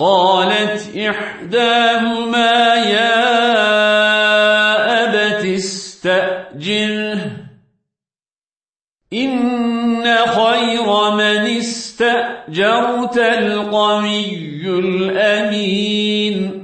قالت إحداهما يا أبت استأجره. إن خير من استأجرت القوي الأمين.